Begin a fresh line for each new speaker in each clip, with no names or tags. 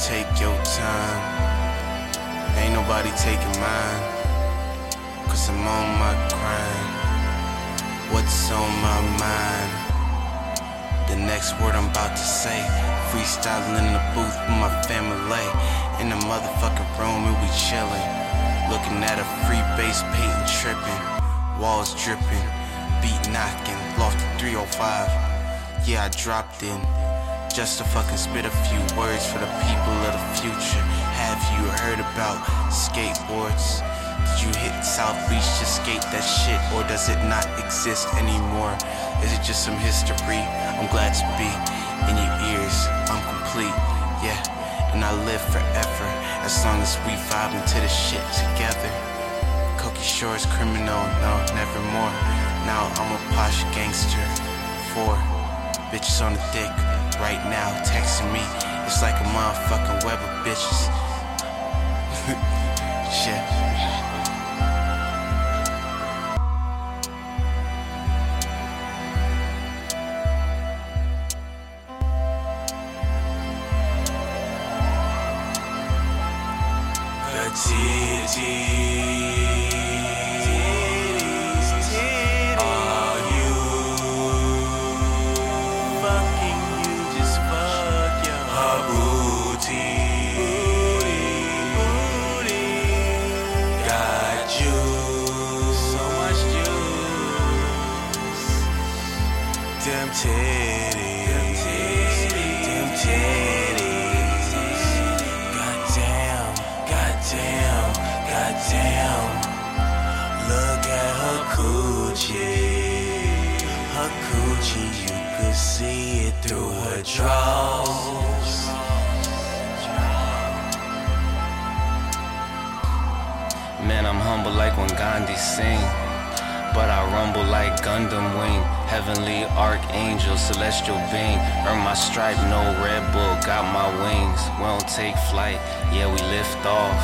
take your time. Ain't nobody taking mine. Cause I'm on my grind. What's on my mind? The next word I'm about to say. Freestyling in the booth with my family. In the motherfucking room, and we chillin'. Looking at a free base painting, tripping. Walls dripping, beat knocking, loft 305. Yeah, I dropped in. Just to fucking spit a few words for the people of the future. Have you heard about skateboards? Did you hit South Beach to skate that shit, or does it not exist anymore? Is it just some history? I'm glad to be in your ears. I'm complete, yeah, and I live forever as long as we vibe into this shit together. Cokie Shore is criminal, no, never more. Now I'm a posh gangster. Four bitches on the dick right now texting me. It's like a motherfucking web of bitches. Shit. The them titties. Them titties. Goddamn goddamn goddamn. Look at her coochie. Her coochie you could see it through her drawers.
Man, I'm humble like when Gandhi sing. But I rumble like Gundam Wing. Heavenly archangel, celestial being. Earn my stripe, no Red Bull, got my wings. We don't take flight, yeah, we lift off.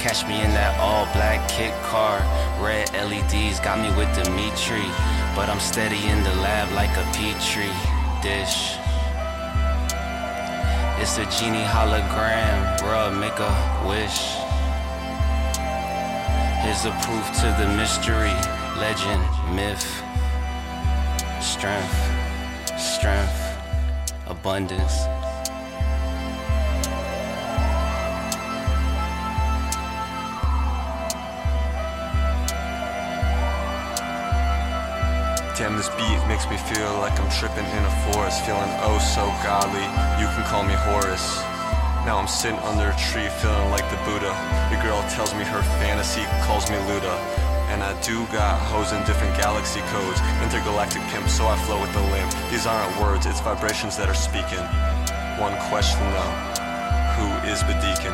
Catch me in that all black kit car. Red LEDs got me with Dimitri. But I'm steady in the lab like a petri dish. It's a genie hologram, bruh, make a wish. Here's a proof to the mystery, legend, myth, strength, strength, abundance.
Damn, this beat makes me feel like I'm tripping in a forest, feeling oh so godly. You can call me Horus. Now I'm sitting under a tree, feeling like the Buddha. Your girl tells me her fantasy, calls me Luda. And I do got hoes in different galaxy codes, intergalactic pimp, so I flow with the limp. These aren't words, it's vibrations that are speaking. One question though, who is Bedeacon?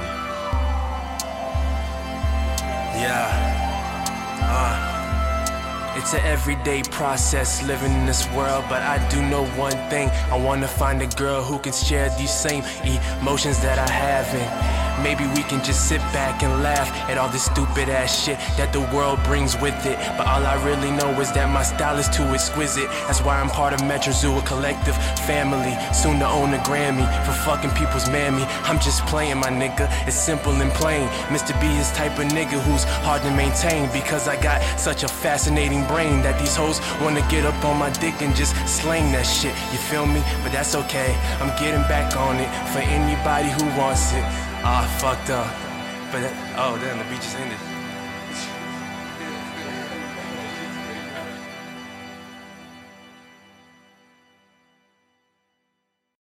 Yeah. Uh. It's an everyday process living in this world, but I do know one thing. I wanna find a girl who can share these same emotions that I have. And maybe we can just sit back and laugh at all this stupid ass shit that the world brings with it. But all I really know is that my style is too exquisite. That's why I'm part of Metro Zoo, a collective family. Soon to own a Grammy for fucking people's mammy. I'm just playing, my nigga. It's simple and plain. Mr. B is type of nigga who's hard to maintain because I got such a fascinating brain that these hoes wanna get up on my dick and just slang that shit. You feel me? But that's okay. I'm getting back on it for anybody who wants it. Ah, fucked up. But oh, damn, the beat just ended.